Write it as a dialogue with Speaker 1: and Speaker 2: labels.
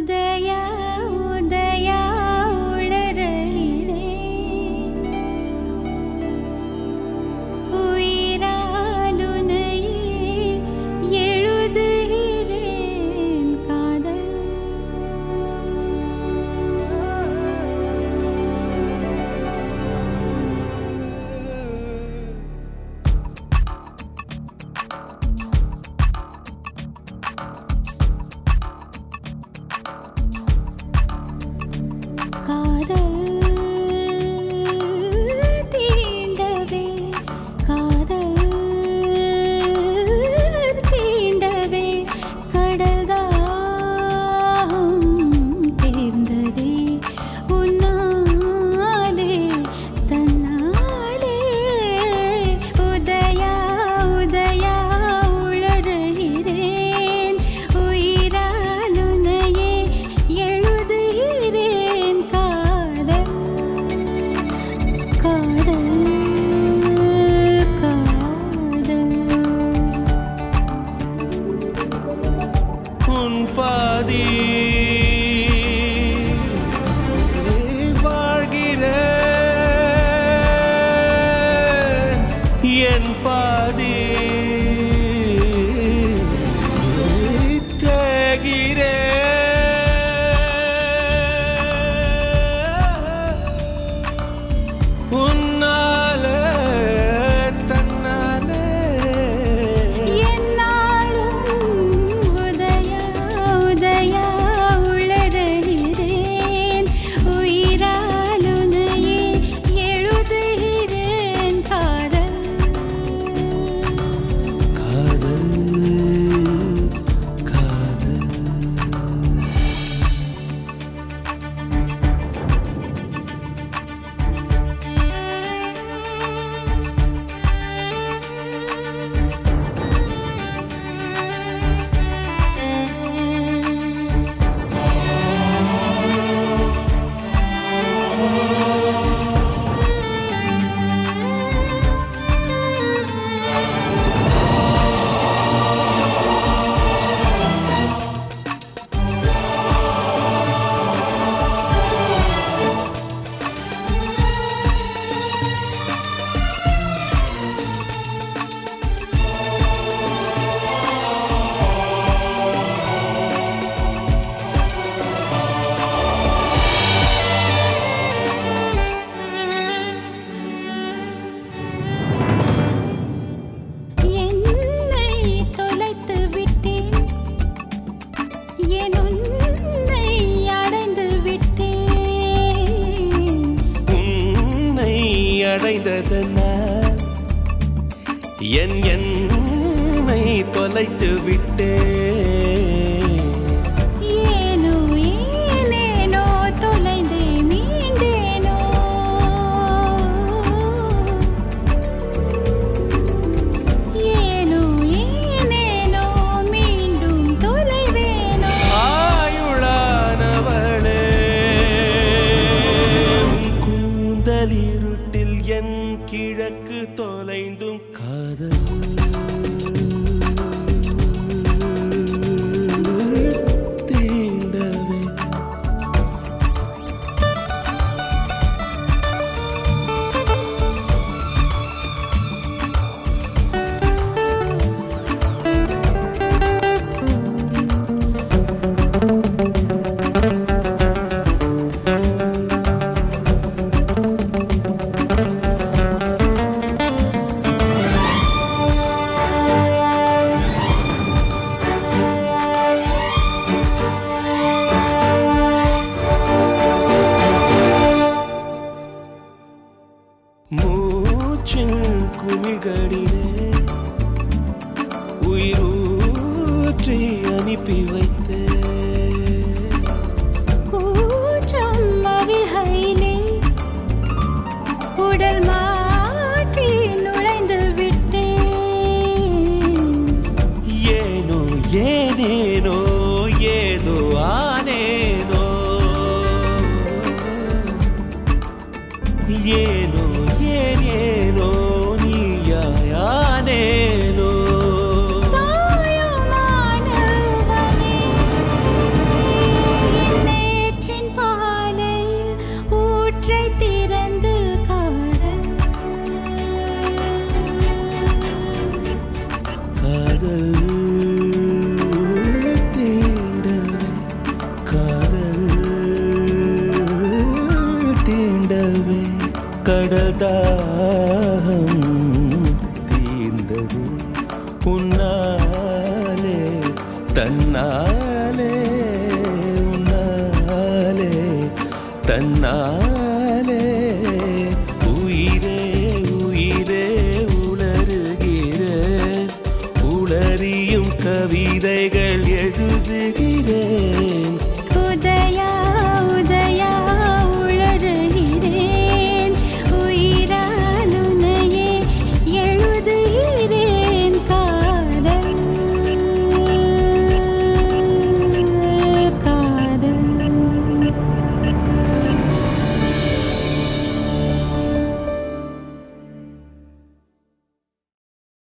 Speaker 1: day.
Speaker 2: அடைந்ததனால் என் என்னை தொலைத்து விட்டேன் அனுப்பி வைத்து.
Speaker 1: கூச்சம் மவிகையிலே உடல் மாற்றி நுழைந்து விட்டேன்.
Speaker 2: ஏனோ ஏனேனோ ஏதோ ஆனேனோ. ஏனோ ஏனேனோ நீ யானே தன்னாலே